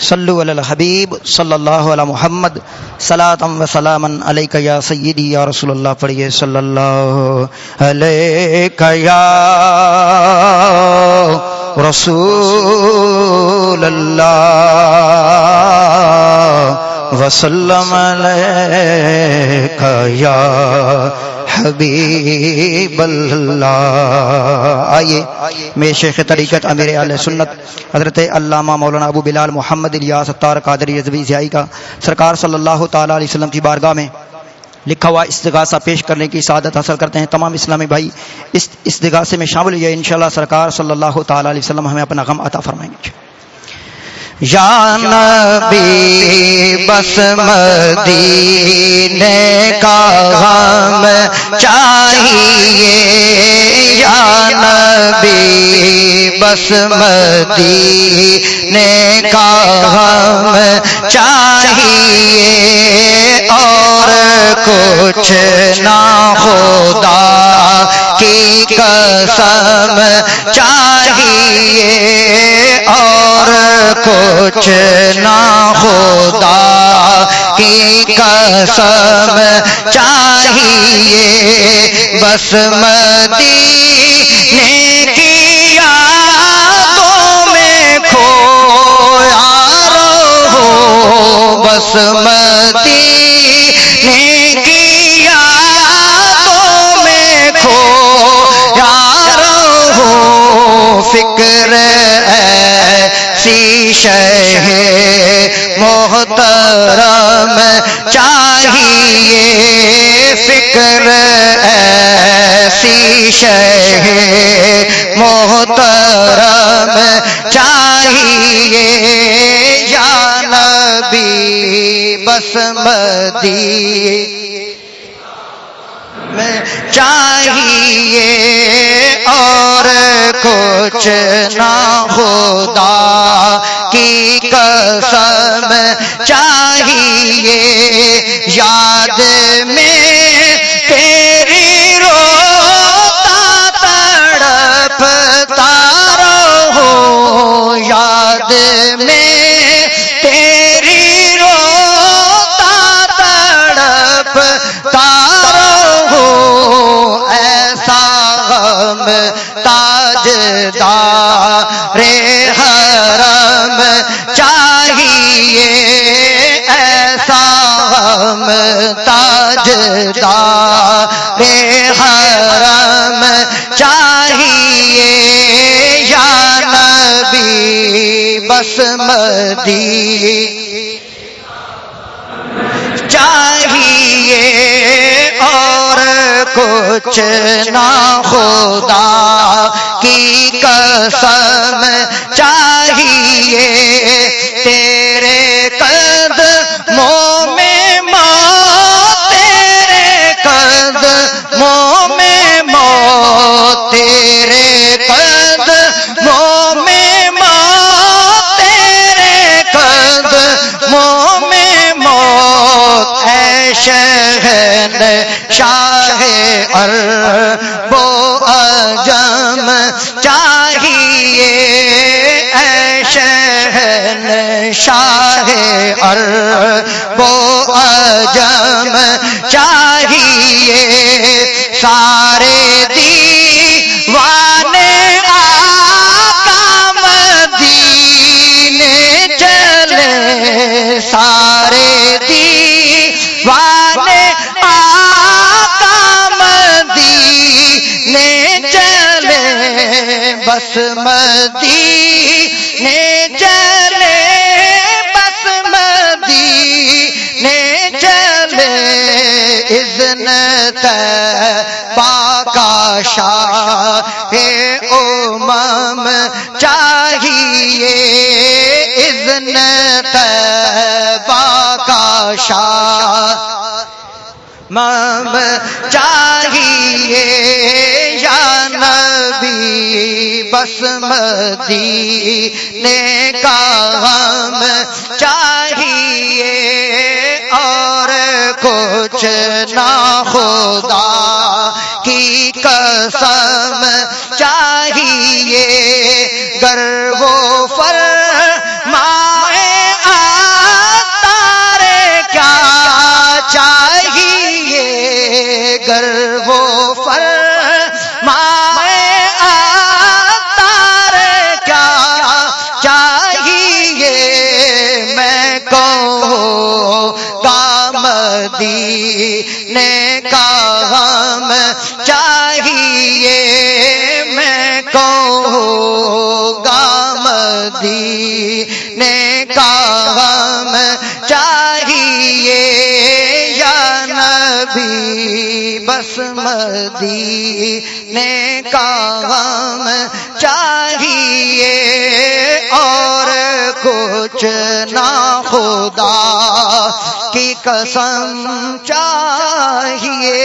صلو علی الحبیب صلی اللہ علی محمد. صلاۃ و سلام علیک یا سیدی یا رسول اللہ پڑھیے صلی اللہ علیک یا رسول اللہ. وسلم علیک یا حبیب اللہ۔ آئیے میں شیخ طریقت امیر علیہ سنت، حضرت علامہ مولانا ابو بلال محمد الیاس ستار قادری یزوی زیائی کا سرکار صلی اللہ تعالی علیہ وسلم کی بارگاہ میں لکھا ہوا استغاثہ پیش کرنے کی سعادت حاصل کرتے ہیں۔ تمام اسلامی بھائی، اس استغاثے میں شامل ہوئے، انشاءاللہ سرکار صلی اللہ تعالی علیہ وسلم ہمیں اپنا غم عطا فرمائیں گے۔ یا نبی بس مدینے کا غم چاہیے۔ یا نبی بس مدینے کا غم چاہیے۔ اور کچھ نہ خدا کی قسم چاہیے۔ کچھ نہ خدا کی قسم چاہیے۔ بس مدینے کی یادوں میں کھویا رہو۔ بس مدینے کی یادوں میں کھویا رہو۔ فکر شہ محترم چاہیے فکر ایسی شہ محترم چاہیے یا نبی بسمتی میں چاہیے اور کچھ نہ خدا کی قسم چاہیے۔ یاد میں تیری روتا تڑپتا رہو۔ یاد میں تیری روتا تڑپتا تاجدار حرم چاہیے ایسا غم تاجدار حرم چاہیے۔ یا نبی بسمتی چاہیے کچھ نہ خدا کی قسم چاہیے۔ ار بو اجم چاہیے اے شہن شاہ اربو اجم چاہیے سارے چلے بس مدینے چلے، بس مدینے چلے۔ اذن پاکا شاہ امم چاہیے۔ اذن پاکا شاہ مم چاہیے۔ یا نبی بسمتی نے کا غم چاہیے اور کچھ نہ خدا کی قسم چاہیے، گر وہ فر مدینے کا غم چاہیے میں کو گام مدینے کا غم چاہیے یا نبی؟ بس مدینے کا غم چاہیے کچھ نہ خدا کی قسم چاہیے۔